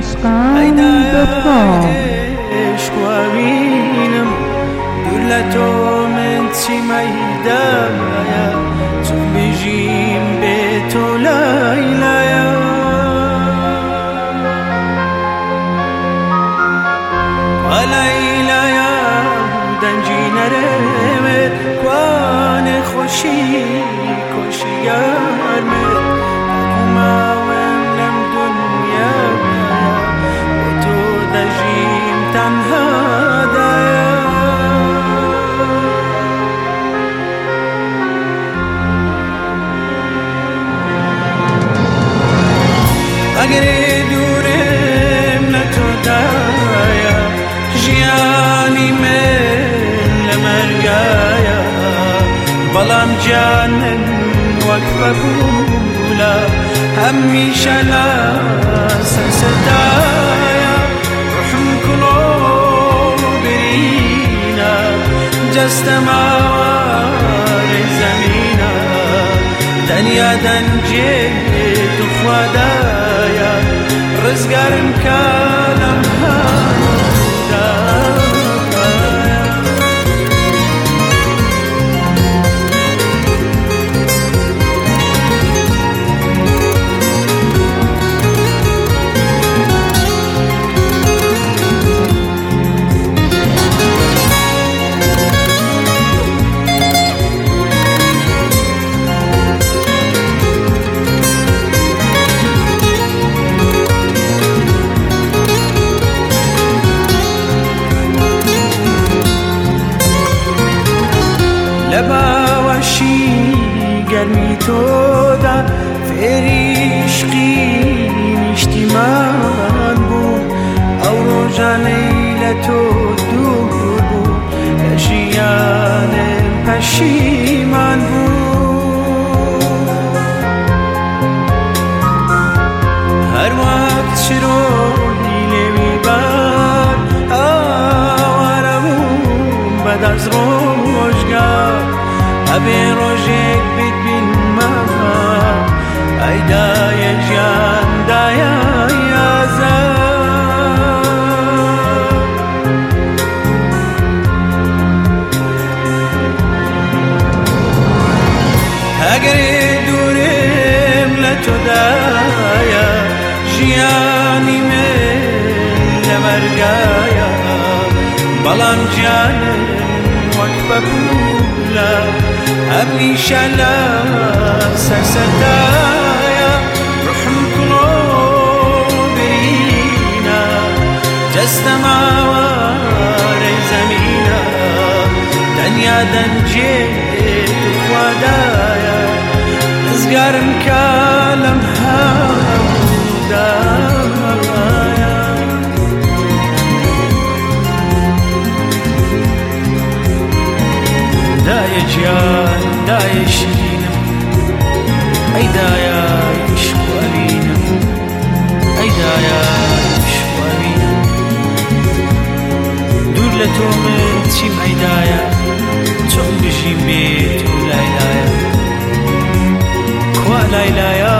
دکام عشق و امینم دولتو من چی میدایا تو بجیم به تو لیلایا و لیلایا دنجی نرمت کوان خوشی کشی جايا. ظلام جانن وقفة بولا همي شلا سدايا رحم كلور برينا. جست موار زمينا. دنيا دنجي تخوادايا رزقار مكالم تو دا فریشقی نیشتیمان بود. او روژا لیلتو دور بود. لجیان پشیمان بود. ابی روژک بید بین ما ای دای جان دای یازار اگر دورم لتو دایا جیانی من لمرگایا بلان جانم وقت ببولا ابني شلا سرسدايا رحم قلوبنا جسم واري زمينا دنيا دنجيت خدايا ازقار مكالم هيدا يشتينا هيدا يا يشكو ای دایا، يا يشكو أبينا دور لتومت شيم هيدايا توم بجيم بيت ولايلايا كوا لايلايا